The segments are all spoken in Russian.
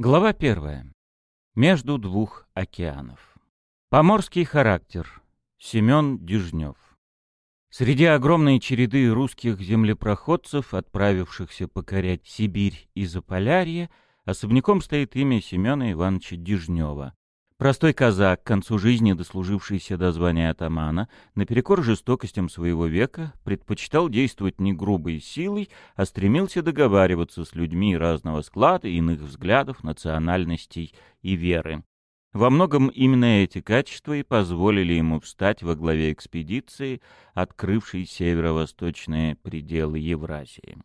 Глава первая. Между двух океанов. Поморский характер. Семен Дежнев. Среди огромной череды русских землепроходцев, отправившихся покорять Сибирь и Заполярье, особняком стоит имя Семена Ивановича Дежнева, Простой казак, к концу жизни дослужившийся до звания атамана, наперекор жестокостям своего века, предпочитал действовать не грубой силой, а стремился договариваться с людьми разного склада, иных взглядов, национальностей и веры. Во многом именно эти качества и позволили ему встать во главе экспедиции, открывшей северо-восточные пределы Евразии.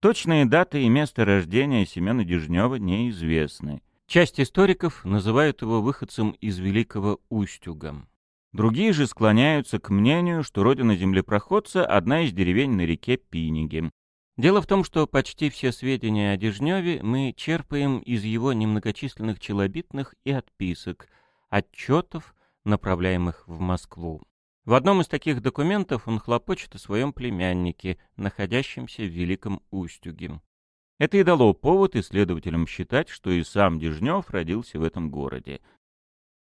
Точные даты и место рождения Семена Дежнева неизвестны. Часть историков называют его выходцем из Великого Устюга. Другие же склоняются к мнению, что родина землепроходца — одна из деревень на реке Пиниги. Дело в том, что почти все сведения о Дежневе мы черпаем из его немногочисленных челобитных и отписок, отчетов, направляемых в Москву. В одном из таких документов он хлопочет о своем племяннике, находящемся в Великом Устюге. Это и дало повод исследователям считать, что и сам Дежнев родился в этом городе.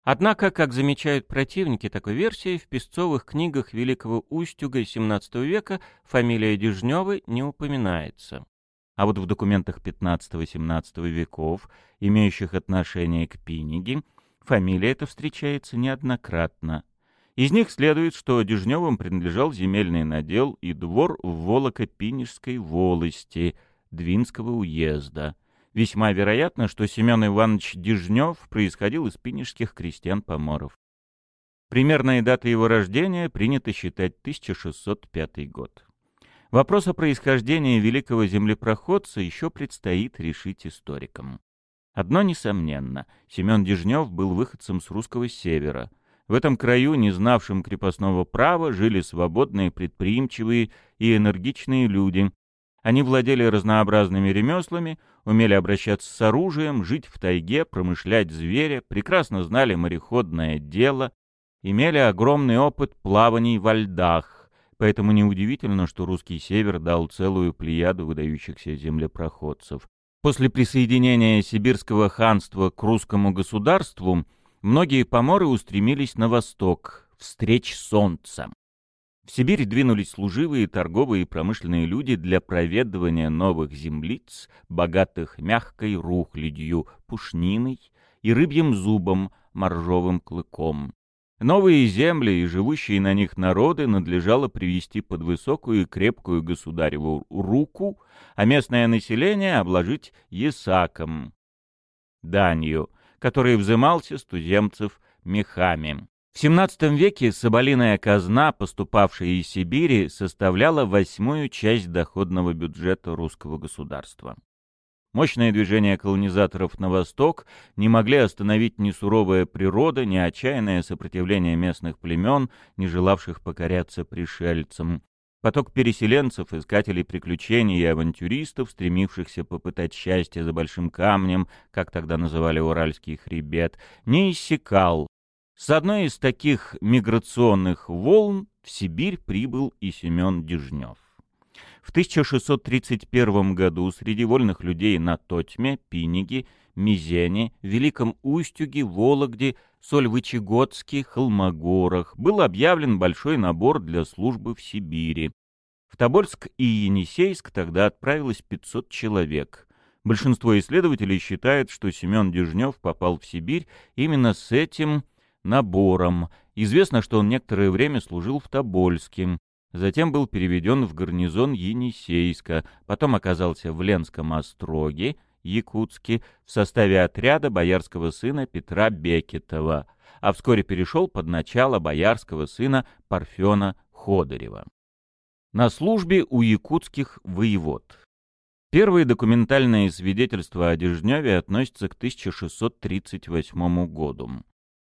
Однако, как замечают противники такой версии, в песцовых книгах Великого Устюга XVII века фамилия Дежнева не упоминается. А вот в документах XV-XVII веков, имеющих отношение к Пиниге, фамилия эта встречается неоднократно. Из них следует, что Дежневым принадлежал земельный надел и двор в Волоко-Пинежской волости – Двинского уезда. Весьма вероятно, что Семен Иванович Дежнев происходил из пинежских крестьян-поморов. Примерная дата его рождения принято считать 1605 год. Вопрос о происхождении великого землепроходца еще предстоит решить историкам. Одно несомненно, Семен Дежнев был выходцем с русского севера. В этом краю, не знавшем крепостного права, жили свободные, предприимчивые и энергичные люди, они владели разнообразными ремеслами, умели обращаться с оружием, жить в тайге, промышлять зверя, прекрасно знали мореходное дело, имели огромный опыт плаваний во льдах, поэтому неудивительно, что русский север дал целую плеяду выдающихся землепроходцев. После присоединения сибирского ханства к русскому государству многие поморы устремились на восток, встреч солнца. В Сибирь двинулись служивые, торговые и промышленные люди для проведывания новых землиц, богатых мягкой рухлядью, пушниной и рыбьим зубом, моржовым клыком. Новые земли и живущие на них народы надлежало привести под высокую и крепкую государеву руку, а местное население обложить ясаком, данью, который взымался с туземцев мехами. В XVII веке соболиная казна, поступавшая из Сибири, составляла восьмую часть доходного бюджета русского государства. Мощное движение колонизаторов на восток не могли остановить ни суровая природа, ни отчаянное сопротивление местных племен, не желавших покоряться пришельцам. Поток переселенцев, искателей приключений и авантюристов, стремившихся попытать счастье за большим камнем, как тогда называли Уральский хребет, не иссякал, с одной из таких миграционных волн в Сибирь прибыл и Семен Дежнев. В 1631 году среди вольных людей на Тотьме, Пиниге, Мизене, Великом Устюге, Вологде, Сольвычегодске, Холмогорах был объявлен большой набор для службы в Сибири. В Тобольск и Енисейск тогда отправилось 500 человек. Большинство исследователей считает, что Семен Дежнев попал в Сибирь именно с этим набором. Известно, что он некоторое время служил в Тобольске. Затем был переведен в гарнизон Енисейска, потом оказался в Ленском остроге, Якутске, в составе отряда боярского сына Петра Бекетова, а вскоре перешел под начало боярского сына Парфена Ходорева. На службе у якутских воевод. Первые документальные свидетельства о Дежневе относятся к 1638 году.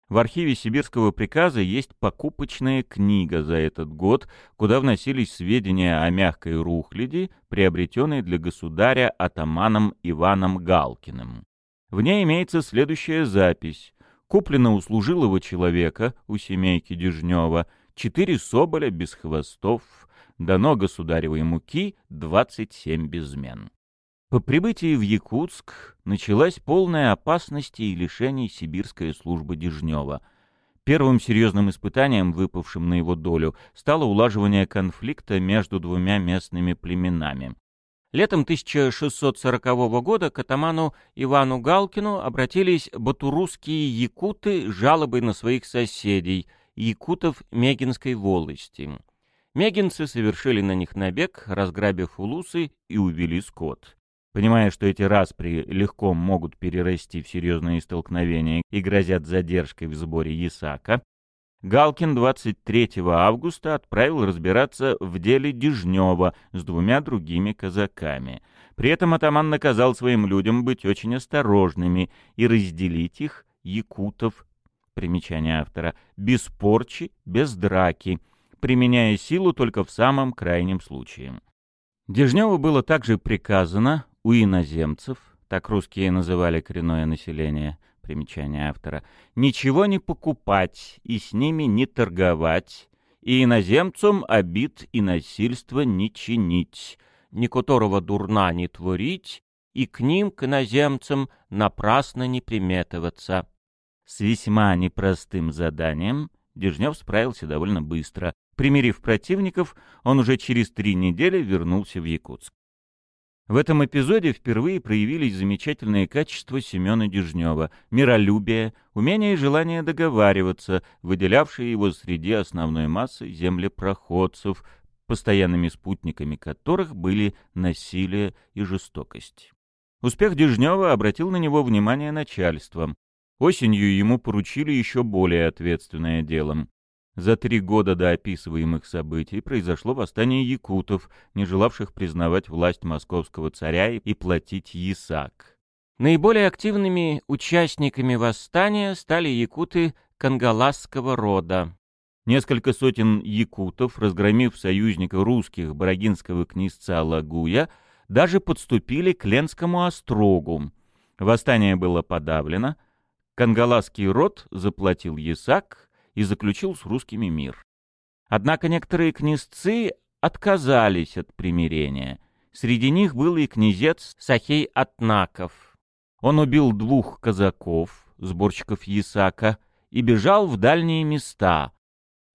В архиве сибирского приказа есть покупочная книга за этот год, куда вносились сведения о мягкой рухляди, приобретенной для государя атаманом Иваном Галкиным. В ней имеется следующая запись. Куплено у служилого человека, у семейки Дежнева, четыре соболя без хвостов, дано государевой муки двадцать семь безмен. По прибытии в Якутск началась полная опасности и лишений сибирская служба Дежнева. Первым серьезным испытанием, выпавшим на его долю, стало улаживание конфликта между двумя местными племенами. Летом 1640 года к атаману Ивану Галкину обратились батурусские якуты с жалобой на своих соседей, якутов Мегинской волости. Мегинцы совершили на них набег, разграбив улусы и увели скот. Понимая, что эти распри легко могут перерасти в серьезные столкновения и грозят задержкой в сборе Ясака, Галкин 23 августа отправил разбираться в деле Дежнева с двумя другими казаками. При этом атаман наказал своим людям быть очень осторожными и разделить их, якутов, примечание автора, без порчи, без драки, применяя силу только в самом крайнем случае. Дежневу было также приказано у иноземцев, так русские называли коренное население, примечание автора, ничего не покупать и с ними не торговать, и иноземцам обид и насильства не чинить, ни которого дурна не творить, и к ним, к иноземцам, напрасно не приметываться. С весьма непростым заданием Дежнев справился довольно быстро. Примирив противников, он уже через три недели вернулся в Якутск. В этом эпизоде впервые проявились замечательные качества Семена Дежнева, миролюбие, умение и желание договариваться, выделявшие его среди основной массы землепроходцев, постоянными спутниками которых были насилие и жестокость. Успех Дежнева обратил на него внимание начальством. Осенью ему поручили еще более ответственное дело за три года до описываемых событий произошло восстание якутов, не желавших признавать власть московского царя и платить ясак. Наиболее активными участниками восстания стали якуты кангаласского рода. Несколько сотен якутов, разгромив союзника русских Бородинского князца Лагуя, даже подступили к Ленскому острогу. Восстание было подавлено, кангаласский род заплатил ясак, и заключил с русскими мир. Однако некоторые князцы отказались от примирения. Среди них был и князец Сахей Атнаков. Он убил двух казаков, сборщиков Ясака, и бежал в дальние места,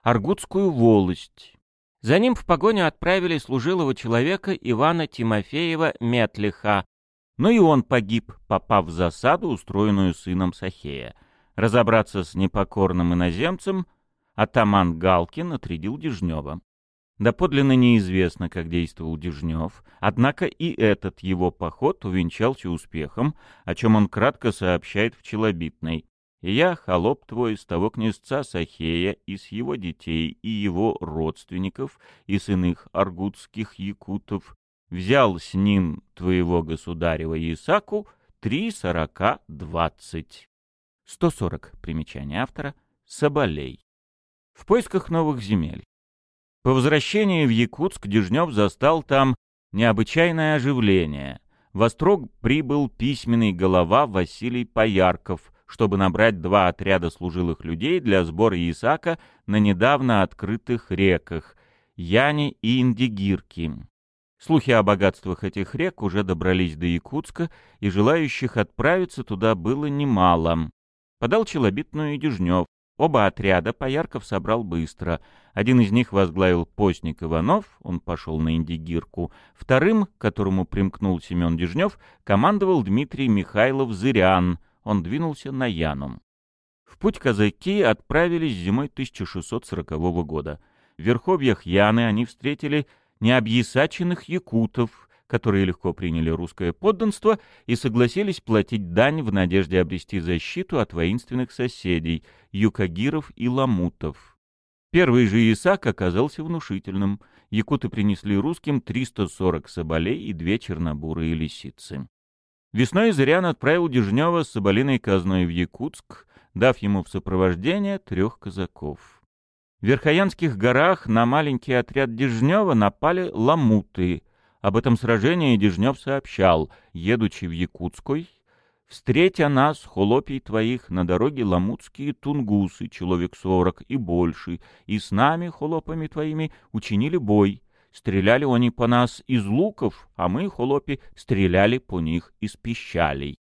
Аргутскую волость. За ним в погоню отправили служилого человека Ивана Тимофеева Метлиха, но и он погиб, попав в засаду, устроенную сыном Сахея. Разобраться с непокорным иноземцем атаман Галкин отрядил Дежнева. Доподлинно неизвестно, как действовал Дежнев, однако и этот его поход увенчался успехом, о чем он кратко сообщает в Челобитной. «Я, холоп твой, с того князца Сахея, и с его детей, и его родственников, и с аргутских якутов, взял с ним твоего государева Исаку три сорока двадцать». 140. Примечание автора. Соболей. В поисках новых земель. По возвращении в Якутск Дежнев застал там необычайное оживление. В Острог прибыл письменный голова Василий Поярков, чтобы набрать два отряда служилых людей для сбора Исака на недавно открытых реках Яне и Индигирки. Слухи о богатствах этих рек уже добрались до Якутска, и желающих отправиться туда было немало. Подал челобитную и Дежнев. Оба отряда Поярков собрал быстро. Один из них возглавил постник Иванов, он пошел на Индигирку. Вторым, к которому примкнул Семен Дежнев, командовал Дмитрий Михайлов-Зырян. Он двинулся на Яну. В путь казаки отправились зимой 1640 года. В верховьях Яны они встретили необъясаченных якутов, которые легко приняли русское подданство и согласились платить дань в надежде обрести защиту от воинственных соседей — юкагиров и ламутов. Первый же Исаак оказался внушительным. Якуты принесли русским 340 соболей и две чернобурые лисицы. Весной Зырян отправил Дежнева с соболиной казной в Якутск, дав ему в сопровождение трех казаков. В Верхоянских горах на маленький отряд Дежнева напали ламуты — об этом сражении Дежнев сообщал, едучи в Якутской, «Встретя нас, холопий твоих, на дороге ламутские тунгусы, человек сорок и больше, и с нами, холопами твоими, учинили бой. стреляли они по нас из луков, а мы, холопи, стреляли по них из пищалей.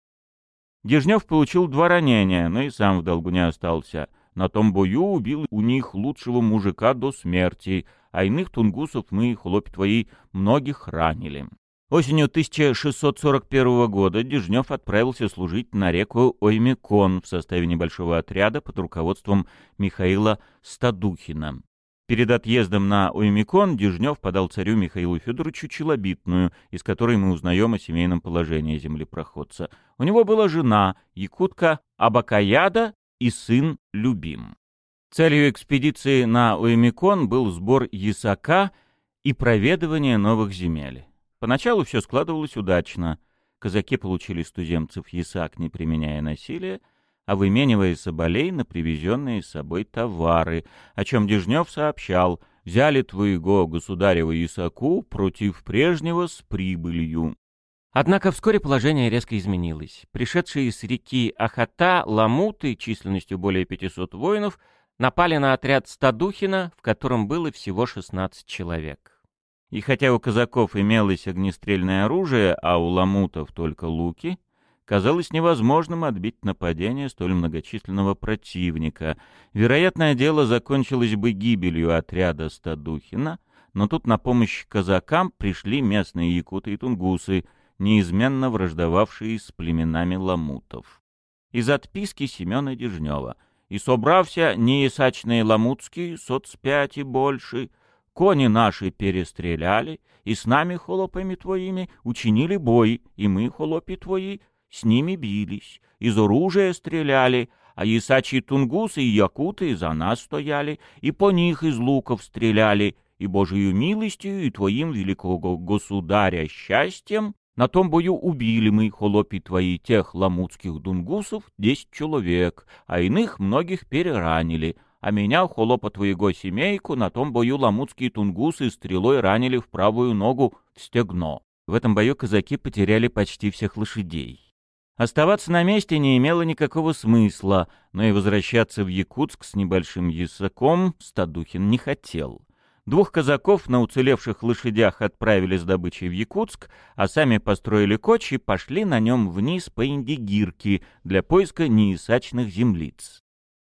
Дежнев получил два ранения, но и сам в долгу не остался. На том бою убил у них лучшего мужика до смерти, а иных тунгусов мы, холопи твои, многих ранили. Осенью 1641 года Дежнев отправился служить на реку Оймекон в составе небольшого отряда под руководством Михаила Стадухина. Перед отъездом на Оймекон Дежнев подал царю Михаилу Федоровичу челобитную, из которой мы узнаем о семейном положении землепроходца. У него была жена, якутка Абакаяда и сын Любим. Целью экспедиции на Оймекон был сбор ясака и проведывание новых земель. Поначалу все складывалось удачно. Казаки получили с туземцев ясак, не применяя насилия, а выменивая соболей на привезенные с собой товары, о чем Дежнев сообщал, взяли твоего государева ясаку против прежнего с прибылью. Однако вскоре положение резко изменилось. Пришедшие с реки Ахата ламуты численностью более 500 воинов напали на отряд Стадухина, в котором было всего 16 человек. И хотя у казаков имелось огнестрельное оружие, а у ламутов только луки, казалось невозможным отбить нападение столь многочисленного противника. Вероятное дело закончилось бы гибелью отряда Стадухина, но тут на помощь казакам пришли местные якуты и тунгусы, неизменно враждовавшие с племенами ламутов. Из отписки Семена Дежнева. «И собрався неясачные ламутские, соцпять и больше», Кони наши перестреляли, и с нами, холопами твоими, учинили бой, и мы, холопи твои, с ними бились, из оружия стреляли, а ясачьи тунгусы и якуты за нас стояли, и по них из луков стреляли, и Божию милостью, и твоим великого государя счастьем на том бою убили мы, холопи твои, тех ламутских дунгусов, десять человек, а иных многих переранили, а меня, холопа твоего семейку, на том бою ламутские тунгусы стрелой ранили в правую ногу в стегно. В этом бою казаки потеряли почти всех лошадей. Оставаться на месте не имело никакого смысла, но и возвращаться в Якутск с небольшим ясаком Стадухин не хотел. Двух казаков на уцелевших лошадях отправили с добычей в Якутск, а сами построили коч и пошли на нем вниз по Индигирке для поиска неисачных землиц.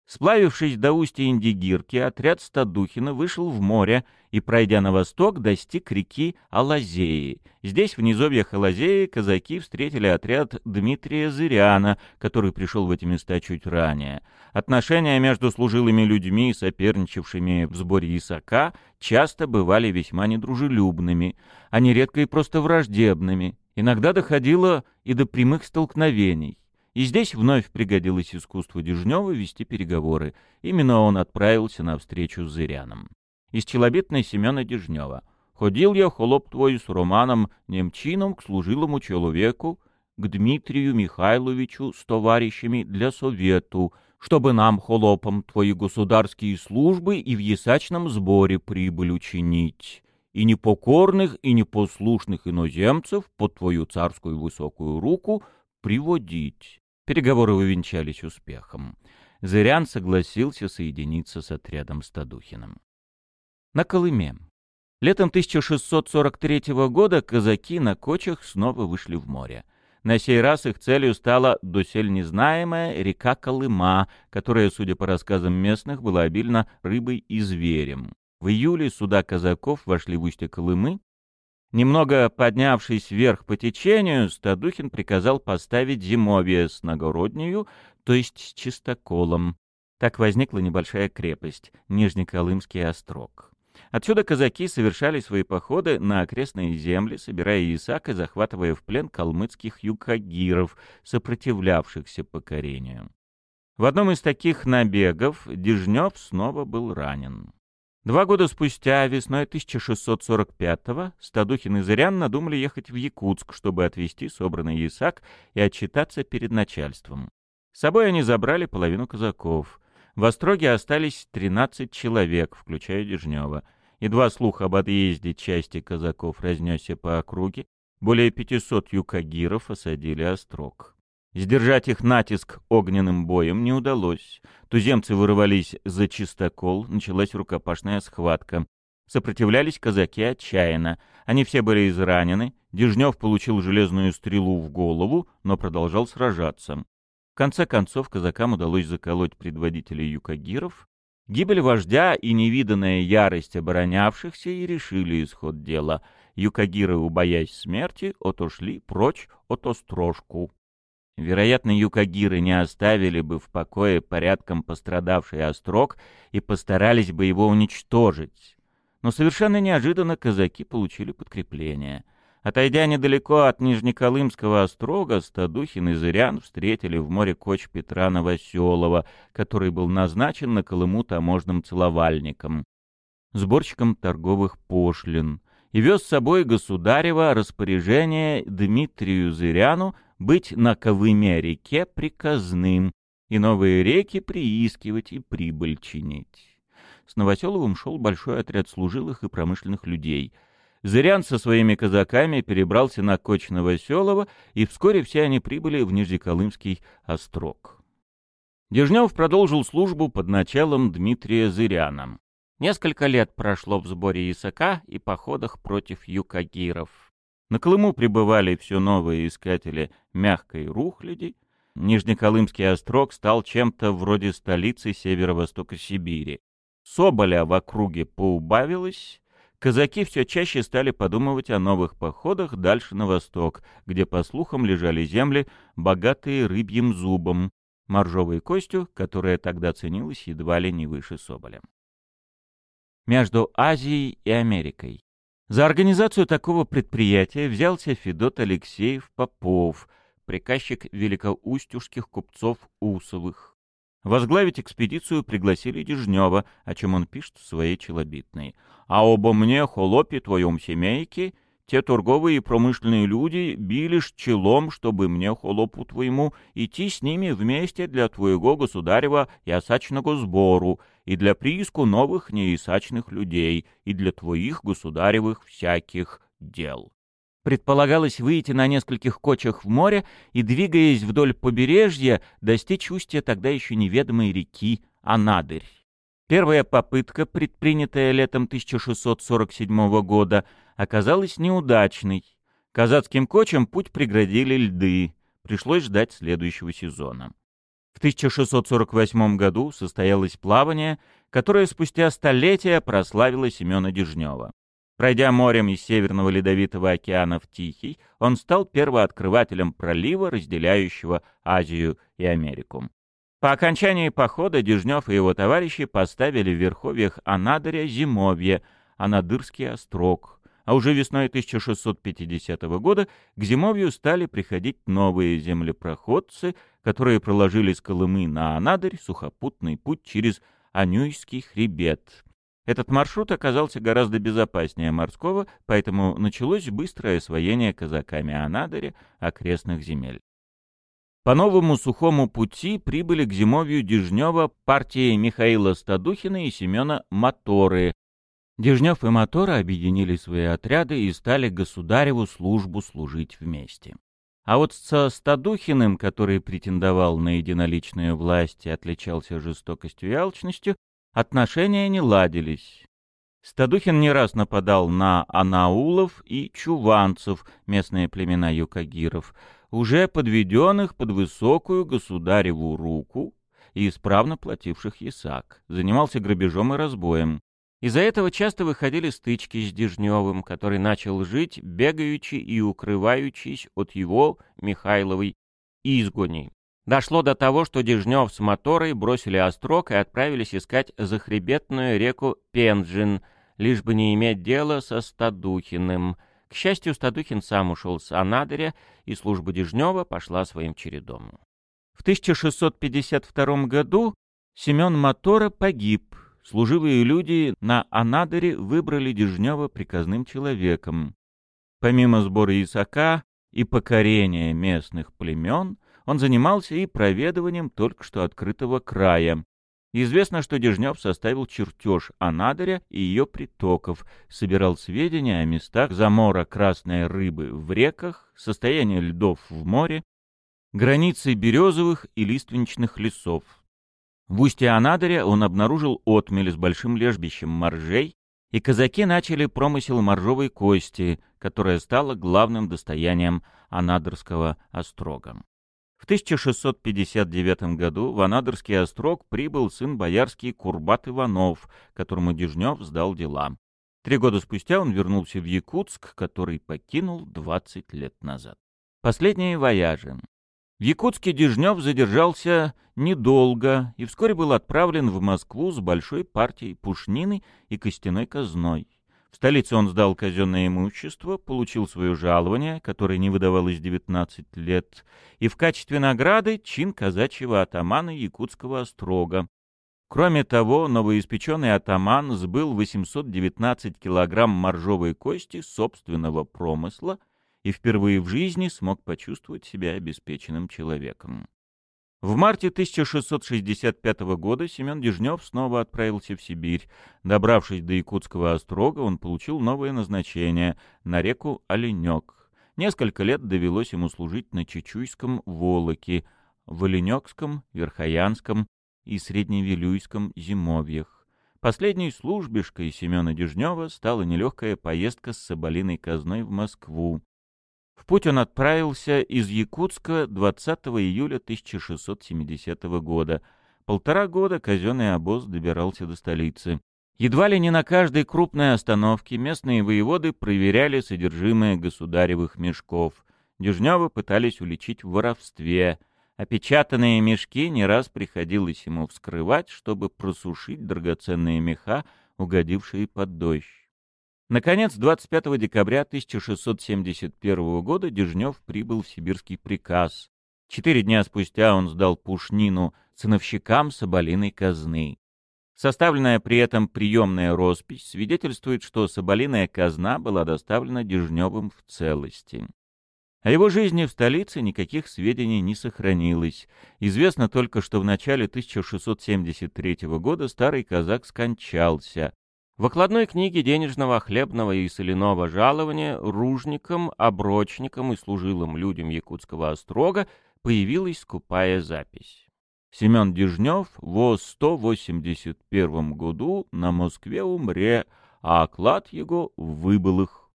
Сплавившись до устья Индигирки, отряд Стадухина вышел в море и, пройдя на восток, достиг реки Алазеи. Здесь, в низовьях Алазеи, казаки встретили отряд Дмитрия Зыряна, который пришел в эти места чуть ранее. Отношения между служилыми людьми, соперничавшими в сборе Исака, часто бывали весьма недружелюбными, а нередко и просто враждебными. Иногда доходило и до прямых столкновений. И здесь вновь пригодилось искусство Дежнева вести переговоры. Именно он отправился на встречу с Зыряном. Из челобитной Семена Дежнева. «Ходил я, холоп твой, с Романом Немчином к служилому человеку, к Дмитрию Михайловичу с товарищами для совету, чтобы нам, холопам, твои государские службы и в ясачном сборе прибыль учинить, и непокорных и непослушных иноземцев под твою царскую высокую руку приводить. Переговоры увенчались успехом. Зырян согласился соединиться с отрядом Стадухиным. На Колыме. Летом 1643 года казаки на кочах снова вышли в море. На сей раз их целью стала досель незнаемая река Колыма, которая, судя по рассказам местных, была обильна рыбой и зверем. В июле суда казаков вошли в устье Колымы Немного поднявшись вверх по течению, Стадухин приказал поставить зимовье с нагороднею, то есть с чистоколом. Так возникла небольшая крепость — Нижнеколымский острог. Отсюда казаки совершали свои походы на окрестные земли, собирая ясак и захватывая в плен калмыцких юкагиров, сопротивлявшихся покорению. В одном из таких набегов Дежнев снова был ранен. Два года спустя, весной 1645-го, Стадухин и Зырян надумали ехать в Якутск, чтобы отвезти собранный ясак и отчитаться перед начальством. С собой они забрали половину казаков. В Остроге остались 13 человек, включая Дежнева. Едва слух об отъезде части казаков разнесся по округе, более 500 юкагиров осадили Острог. Сдержать их натиск огненным боем не удалось. Туземцы вырвались за чистокол, началась рукопашная схватка. Сопротивлялись казаки отчаянно. Они все были изранены, Дежнев получил железную стрелу в голову, но продолжал сражаться. В конце концов казакам удалось заколоть предводителей юкагиров. Гибель вождя и невиданная ярость оборонявшихся и решили исход дела. Юкагиры, убоясь смерти, отошли прочь от острожку. Вероятно, юкагиры не оставили бы в покое порядком пострадавший острог и постарались бы его уничтожить. Но совершенно неожиданно казаки получили подкрепление. Отойдя недалеко от Нижнеколымского острога, Стадухин и Зырян встретили в море коч Петра Новоселова, который был назначен на Колыму таможенным целовальником, сборщиком торговых пошлин, и вез с собой государева распоряжение Дмитрию Зыряну быть на Ковыме-реке приказным и новые реки приискивать и прибыль чинить. С Новоселовым шел большой отряд служилых и промышленных людей. Зырян со своими казаками перебрался на коч Новоселова, и вскоре все они прибыли в Нижнеколымский острог. Дежнев продолжил службу под началом Дмитрия Зыряна. Несколько лет прошло в сборе Исака и походах против юкагиров. На Колыму прибывали все новые искатели мягкой рухляди. Нижнеколымский острог стал чем-то вроде столицы северо-востока Сибири. Соболя в округе поубавилось, казаки все чаще стали подумывать о новых походах дальше на восток, где, по слухам, лежали земли, богатые рыбьим зубом, моржовой костью, которая тогда ценилась едва ли не выше Соболя. Между Азией и Америкой за организацию такого предприятия взялся Федот Алексеев Попов, приказчик великоустюжских купцов Усовых. Возглавить экспедицию пригласили Дежнева, о чем он пишет в своей челобитной. «А обо мне, холопе твоем семейке, те торговые и промышленные люди били ж челом, чтобы мне, холопу твоему, идти с ними вместе для твоего государева ясачного сбору и для прииску новых неясачных людей и для твоих государевых всяких дел». Предполагалось выйти на нескольких кочах в море и, двигаясь вдоль побережья, достичь устья тогда еще неведомой реки Анадырь. Первая попытка, предпринятая летом 1647 года, оказалась неудачной. Казацким кочам путь преградили льды. Пришлось ждать следующего сезона. В 1648 году состоялось плавание, которое спустя столетия прославило Семена Дежнева. Пройдя морем из Северного Ледовитого океана в Тихий, он стал первооткрывателем пролива, разделяющего Азию и Америку. По окончании похода Дежнев и его товарищи поставили в верховьях Анадыря зимовье, Анадырский острог, а уже весной 1650 года к зимовью стали приходить новые землепроходцы, которые проложили с Колымы на Анадырь сухопутный путь через Анюйский хребет, этот маршрут оказался гораздо безопаснее морского, поэтому началось быстрое освоение казаками Анадыря окрестных земель. По новому сухому пути прибыли к зимовью Дежнева партии Михаила Стадухина и Семена Моторы. Дежнев и Моторы объединили свои отряды и стали государеву службу служить вместе. А вот со Стадухиным, который претендовал на единоличную власть и отличался жестокостью и алчностью, отношения не ладились. Стадухин не раз нападал на анаулов и чуванцев, местные племена юкагиров, уже подведенных под высокую государеву руку и исправно плативших ясак, занимался грабежом и разбоем. Из-за этого часто выходили стычки с Дежневым, который начал жить, бегаючи и укрываючись от его, Михайловой, изгоней. Дошло до того, что Дежнев с моторой бросили острог и отправились искать захребетную реку Пенджин, лишь бы не иметь дела со Стадухиным. К счастью, Стадухин сам ушел с Анадыря, и служба Дежнева пошла своим чередом. В 1652 году Семен Мотора погиб. Служивые люди на Анадыре выбрали Дежнева приказным человеком. Помимо сбора исака и покорения местных племен, он занимался и проведыванием только что открытого края. Известно, что Дежнев составил чертеж Анадыря и ее притоков, собирал сведения о местах замора красной рыбы в реках, состоянии льдов в море, границы березовых и лиственничных лесов. В устье Анадыря он обнаружил отмель с большим лежбищем моржей, и казаки начали промысел моржовой кости, которая стала главным достоянием Анадырского острога. В 1659 году в Анадырский острог прибыл сын боярский Курбат Иванов, которому Дежнев сдал дела. Три года спустя он вернулся в Якутск, который покинул 20 лет назад. Последние вояжи. В Якутске Дежнев задержался недолго и вскоре был отправлен в Москву с большой партией пушнины и костяной казной. В столице он сдал казенное имущество, получил свое жалование, которое не выдавалось 19 лет, и в качестве награды чин казачьего атамана Якутского острога. Кроме того, новоиспеченный атаман сбыл 819 килограмм моржовой кости собственного промысла и впервые в жизни смог почувствовать себя обеспеченным человеком. В марте 1665 года Семен Дежнев снова отправился в Сибирь. Добравшись до Якутского острога, он получил новое назначение — на реку Оленек. Несколько лет довелось ему служить на Чечуйском Волоке, в Оленекском, Верхоянском и Средневилюйском зимовьях. Последней службишкой Семена Дежнева стала нелегкая поездка с Соболиной казной в Москву. В путь он отправился из Якутска 20 июля 1670 года. Полтора года казенный обоз добирался до столицы. Едва ли не на каждой крупной остановке местные воеводы проверяли содержимое государевых мешков. Дежневы пытались уличить в воровстве. Опечатанные мешки не раз приходилось ему вскрывать, чтобы просушить драгоценные меха, угодившие под дождь. Наконец, 25 декабря 1671 года Дежнев прибыл в сибирский приказ. Четыре дня спустя он сдал пушнину ценовщикам Соболиной казны. Составленная при этом приемная роспись свидетельствует, что Соболиная казна была доставлена Дежневым в целости. О его жизни в столице никаких сведений не сохранилось. Известно только, что в начале 1673 года старый казак скончался, в окладной книге денежного, хлебного и соляного жалования ружникам, оброчникам и служилым людям Якутского острога появилась скупая запись. Семен Дежнев в 181 году на Москве умре, а оклад его в выбылых.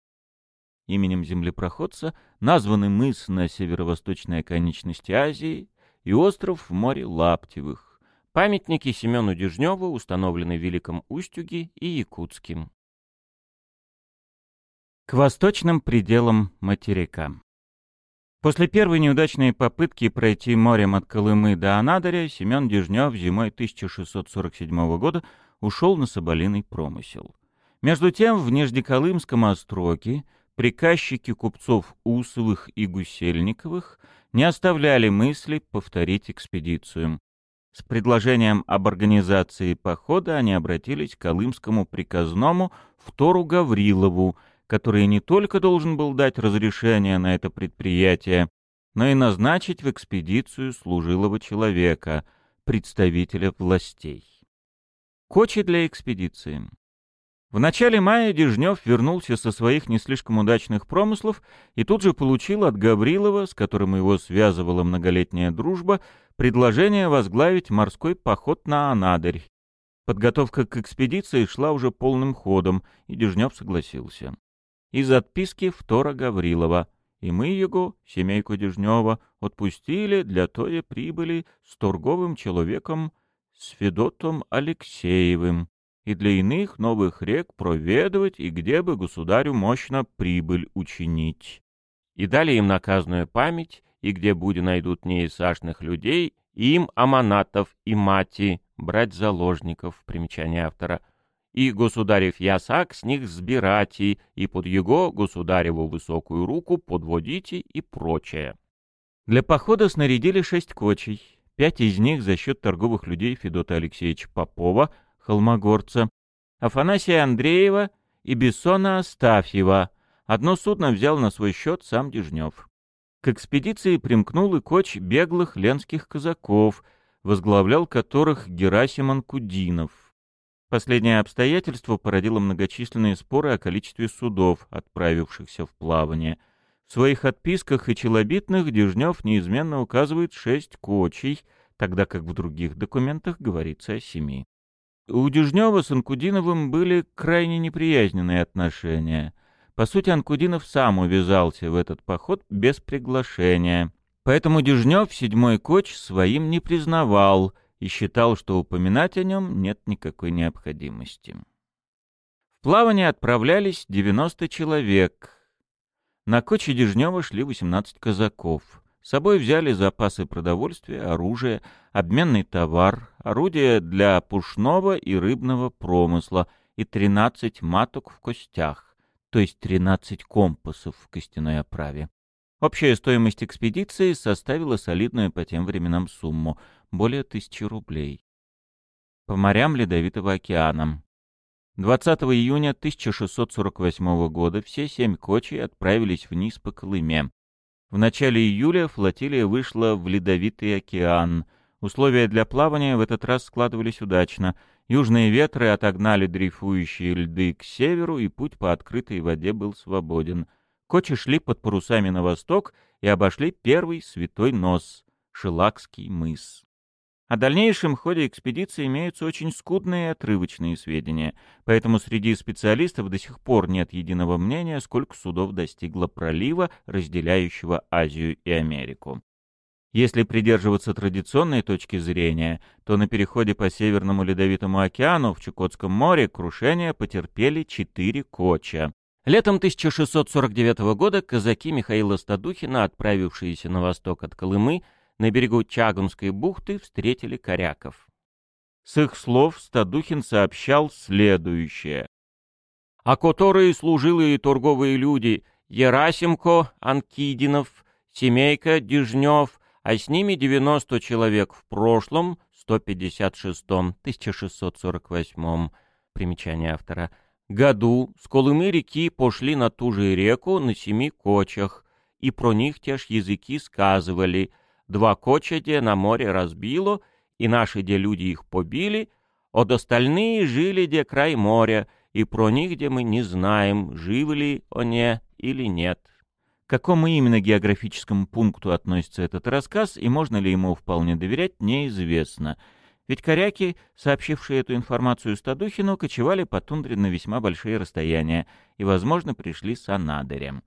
Именем землепроходца названы мыс на северо-восточной оконечности Азии и остров в море Лаптевых. Памятники Семену Дежневу установлены в Великом Устюге и Якутске. К восточным пределам материка. После первой неудачной попытки пройти морем от Колымы до Анадыря Семен Дежнев зимой 1647 года ушел на соболиный промысел. Между тем в Нижнеколымском остроке приказчики купцов Усовых и Гусельниковых не оставляли мысли повторить экспедицию. С предложением об организации похода они обратились к Колымскому приказному Втору Гаврилову, который не только должен был дать разрешение на это предприятие, но и назначить в экспедицию служилого человека, представителя властей. Кочи для экспедиции. В начале мая Дежнев вернулся со своих не слишком удачных промыслов и тут же получил от Гаврилова, с которым его связывала многолетняя дружба, предложение возглавить морской поход на Анадырь. Подготовка к экспедиции шла уже полным ходом, и Дежнев согласился. Из отписки втора Гаврилова. И мы его, семейку Дежнева, отпустили для той прибыли с торговым человеком с Федотом Алексеевым и для иных новых рек проведывать и где бы государю мощно прибыль учинить. И дали им наказную память, и где буде найдут неисашных людей, им аманатов и мати брать заложников, примечание автора, и государев ясак с них сбирати, и под его государеву высокую руку подводите и прочее. Для похода снарядили шесть кочей, пять из них за счет торговых людей Федота Алексеевича Попова — Холмогорца, Афанасия Андреева и Бессона Астафьева. Одно судно взял на свой счет сам Дежнев. К экспедиции примкнул и коч беглых ленских казаков, возглавлял которых Герасим Анкудинов. Последнее обстоятельство породило многочисленные споры о количестве судов, отправившихся в плавание. В своих отписках и челобитных Дежнев неизменно указывает шесть кочей, тогда как в других документах говорится о семи. У Дежнева с Анкудиновым были крайне неприязненные отношения. По сути, Анкудинов сам увязался в этот поход без приглашения. Поэтому Дежнев седьмой коч своим не признавал и считал, что упоминать о нем нет никакой необходимости. В плавание отправлялись 90 человек. На коче Дежнева шли 18 казаков. С собой взяли запасы продовольствия, оружия, обменный товар, орудия для пушного и рыбного промысла и 13 маток в костях, то есть 13 компасов в костяной оправе. Общая стоимость экспедиции составила солидную по тем временам сумму — более тысячи рублей. По морям Ледовитого океана. 20 июня 1648 года все семь кочей отправились вниз по Колыме. В начале июля флотилия вышла в Ледовитый океан. Условия для плавания в этот раз складывались удачно. Южные ветры отогнали дрейфующие льды к северу, и путь по открытой воде был свободен. Кочи шли под парусами на восток и обошли первый святой нос — Шелакский мыс. О дальнейшем ходе экспедиции имеются очень скудные отрывочные сведения, поэтому среди специалистов до сих пор нет единого мнения, сколько судов достигло пролива, разделяющего Азию и Америку. Если придерживаться традиционной точки зрения, то на переходе по Северному Ледовитому океану в Чукотском море крушение потерпели четыре коча. Летом 1649 года казаки Михаила Стадухина, отправившиеся на восток от Колымы, на берегу Чагунской бухты встретили коряков. С их слов Стадухин сообщал следующее. «А которые служилые торговые люди Ерасимко, Анкидинов, Семейка, Дежнев, а с ними 90 человек в прошлом, 156-м, 1648-м, примечание автора, году с Колымы реки пошли на ту же реку на семи кочах, и про них те ж языки сказывали — Два коча де на море разбило, и наши де люди их побили, от остальные жили де край моря, и про них где мы не знаем, живы ли они или нет. Какому именно географическому пункту относится этот рассказ и можно ли ему вполне доверять, неизвестно. Ведь коряки, сообщившие эту информацию Стадухину, кочевали по тундре на весьма большие расстояния и, возможно, пришли с Анадырем.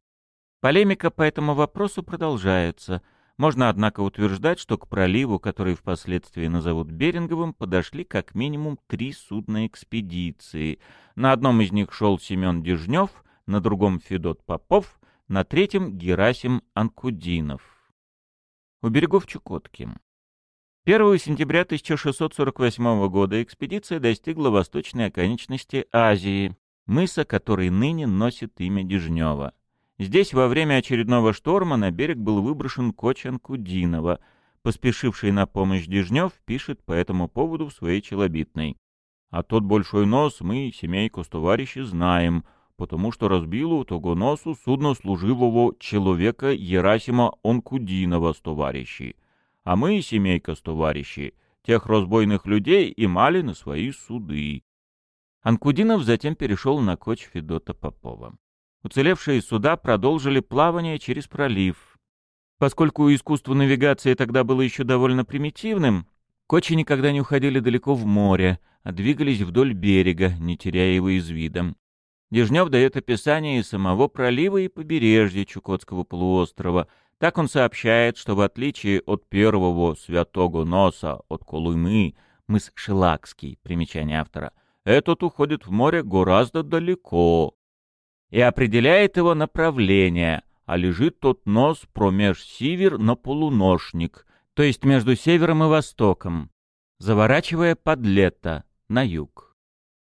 Полемика по этому вопросу продолжается — можно, однако, утверждать, что к проливу, который впоследствии назовут Беринговым, подошли как минимум три судна экспедиции. На одном из них шел Семен Дежнев, на другом Федот Попов, на третьем Герасим Анкудинов. У берегов Чукотки. 1 сентября 1648 года экспедиция достигла восточной оконечности Азии, мыса, который ныне носит имя Дежнева. Здесь во время очередного шторма на берег был выброшен Кочан Кудинова. Поспешивший на помощь Дежнев пишет по этому поводу в своей челобитной. «А тот большой нос мы, семейку с товарищи, знаем, потому что разбило у того носу судно служивого человека Ерасима Онкудинова с товарищи. А мы, семейка с товарищи, тех разбойных людей имали на свои суды». Анкудинов затем перешел на коч Федота Попова. Уцелевшие суда продолжили плавание через пролив. Поскольку искусство навигации тогда было еще довольно примитивным, кочи никогда не уходили далеко в море, а двигались вдоль берега, не теряя его из вида. Дежнев дает описание и самого пролива и побережья Чукотского полуострова. Так он сообщает, что в отличие от первого святого носа от Колымы, мыс Шелакский, примечание автора, этот уходит в море гораздо далеко, и определяет его направление, а лежит тот нос промеж север на полуношник, то есть между севером и востоком, заворачивая под лето, на юг.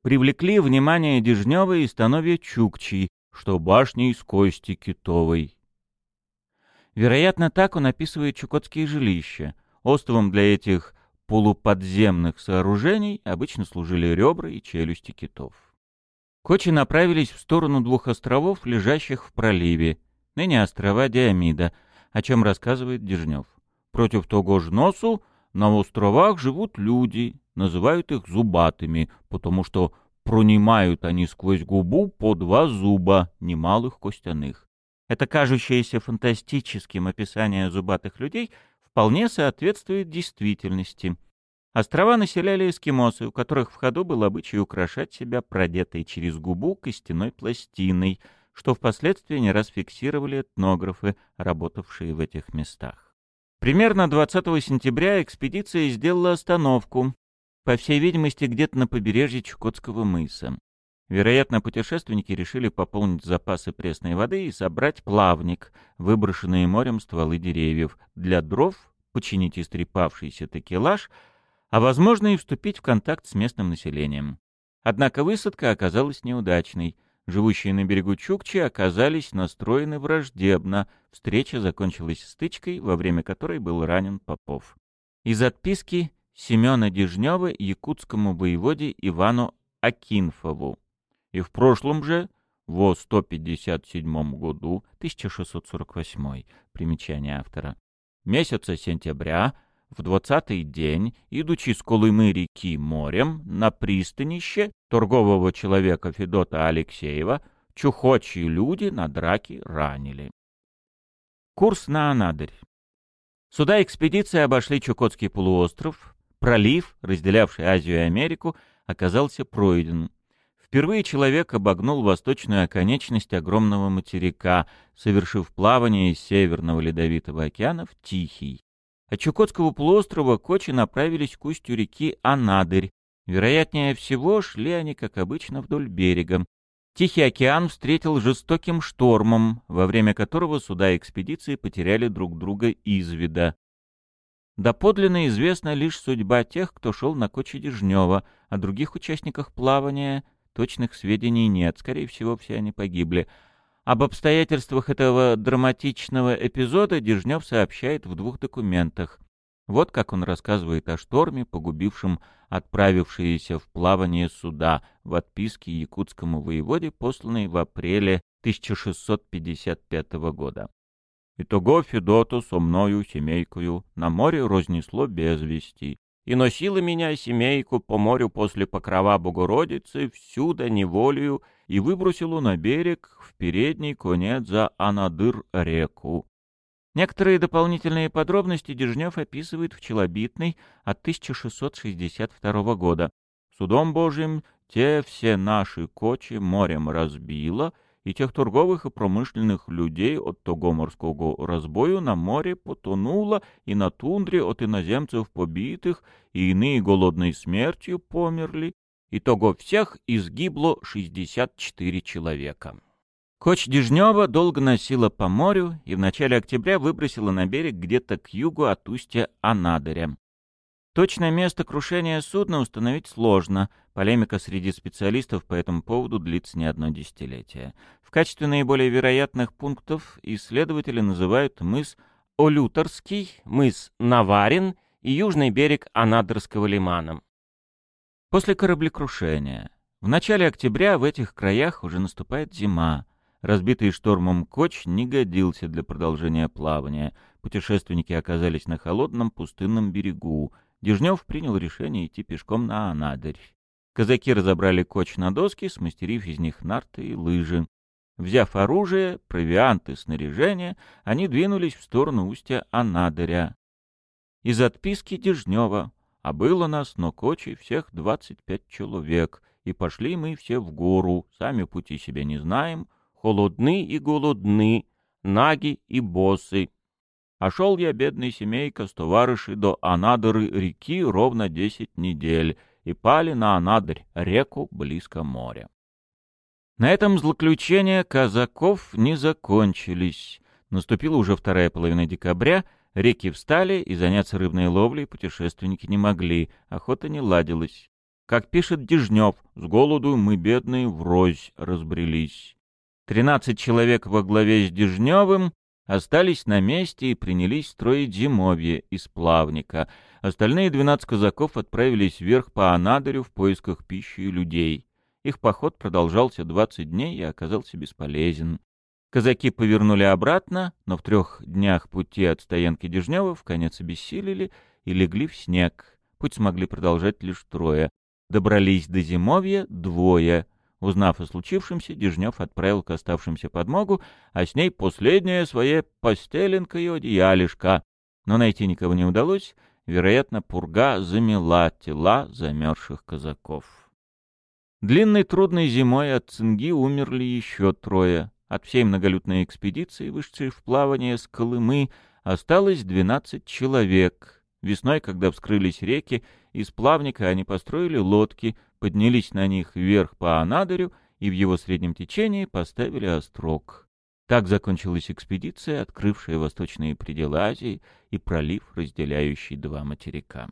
Привлекли внимание Дежнева и становья Чукчи, что башни из кости китовой. Вероятно, так он описывает чукотские жилища. Островом для этих полуподземных сооружений обычно служили ребра и челюсти китов. Кочи направились в сторону двух островов, лежащих в проливе, ныне острова Диамида, о чем рассказывает Дежнев. Против того же носу на островах живут люди, называют их зубатыми, потому что пронимают они сквозь губу по два зуба, немалых костяных. Это кажущееся фантастическим описание зубатых людей вполне соответствует действительности. Острова населяли эскимосы, у которых в ходу был обычай украшать себя продетой через губу костяной пластиной, что впоследствии не раз фиксировали этнографы, работавшие в этих местах. Примерно 20 сентября экспедиция сделала остановку, по всей видимости, где-то на побережье Чукотского мыса. Вероятно, путешественники решили пополнить запасы пресной воды и собрать плавник, выброшенные морем стволы деревьев, для дров, починить истрепавшийся текелаж — а возможно и вступить в контакт с местным населением. Однако высадка оказалась неудачной. Живущие на берегу Чукчи оказались настроены враждебно. Встреча закончилась стычкой, во время которой был ранен Попов. Из отписки Семена Дежнева якутскому воеводе Ивану Акинфову. И в прошлом же, во 157 году, 1648, примечание автора, месяца сентября, в двадцатый день, идучи с Колымы реки морем, на пристанище торгового человека Федота Алексеева, чухочие люди на драке ранили. Курс на Анадырь. Сюда экспедиции обошли Чукотский полуостров, пролив, разделявший Азию и Америку, оказался пройден. Впервые человек обогнул восточную оконечность огромного материка, совершив плавание из Северного Ледовитого океана в Тихий. От Чукотского полуострова кочи направились к устью реки Анадырь. Вероятнее всего, шли они, как обычно, вдоль берега. Тихий океан встретил жестоким штормом, во время которого суда экспедиции потеряли друг друга из вида. Доподлинно известна лишь судьба тех, кто шел на коче Дежнева, о других участниках плавания точных сведений нет, скорее всего, все они погибли. Об обстоятельствах этого драматичного эпизода Дежнев сообщает в двух документах. Вот как он рассказывает о шторме, погубившем отправившиеся в плавание суда в отписке якутскому воеводе, посланной в апреле 1655 года. «Итого Федоту со мною семейкою на море разнесло без вести, и носила меня семейку по морю после покрова Богородицы всюду неволею и выбросило на берег в передний конец за Анадыр-реку. Некоторые дополнительные подробности Дежнев описывает в Челобитной от 1662 года. «Судом Божьим те все наши кочи морем разбило, и тех торговых и промышленных людей от того морского разбою на море потонуло, и на тундре от иноземцев побитых, и иные голодной смертью померли, Итого всех изгибло 64 человека. Коч Дежнева долго носила по морю и в начале октября выбросила на берег где-то к югу от устья Анадыря. Точное место крушения судна установить сложно, полемика среди специалистов по этому поводу длится не одно десятилетие. В качестве наиболее вероятных пунктов исследователи называют мыс Олюторский, мыс Наварин и южный берег Анадырского лимана. После кораблекрушения. В начале октября в этих краях уже наступает зима. Разбитый штормом коч не годился для продолжения плавания. Путешественники оказались на холодном пустынном берегу. Дежнев принял решение идти пешком на Анадырь. Казаки разобрали коч на доски, смастерив из них нарты и лыжи. Взяв оружие, провиант и снаряжение, они двинулись в сторону устья Анадыря. Из отписки Дежнева а было нас, но кочи, всех двадцать пять человек, и пошли мы все в гору, сами пути себе не знаем, холодны и голодны, наги и босы. А шел я, бедный семейка, с товарищей до Анадыры реки ровно десять недель, и пали на Анадырь, реку близко моря. На этом злоключения казаков не закончились. Наступила уже вторая половина декабря — Реки встали, и заняться рыбной ловлей путешественники не могли, охота не ладилась. Как пишет Дежнев, с голоду мы, бедные, врозь разбрелись. Тринадцать человек во главе с Дежневым остались на месте и принялись строить зимовье из плавника. Остальные двенадцать казаков отправились вверх по Анадырю в поисках пищи и людей. Их поход продолжался двадцать дней и оказался бесполезен. Казаки повернули обратно, но в трех днях пути от стоянки Дежнева в конец обессилели и легли в снег. Путь смогли продолжать лишь трое. Добрались до зимовья двое. Узнав о случившемся, Дежнев отправил к оставшимся подмогу, а с ней последнее свое постеленка и одеялишко. Но найти никого не удалось, Вероятно, пурга замела тела замерзших казаков. Длинной трудной зимой от цинги умерли еще трое. От всей многолюдной экспедиции, вышедшей в плавание с Колымы, осталось 12 человек. Весной, когда вскрылись реки, из плавника они построили лодки, поднялись на них вверх по Анадырю и в его среднем течении поставили острог. Так закончилась экспедиция, открывшая восточные пределы Азии и пролив, разделяющий два материка.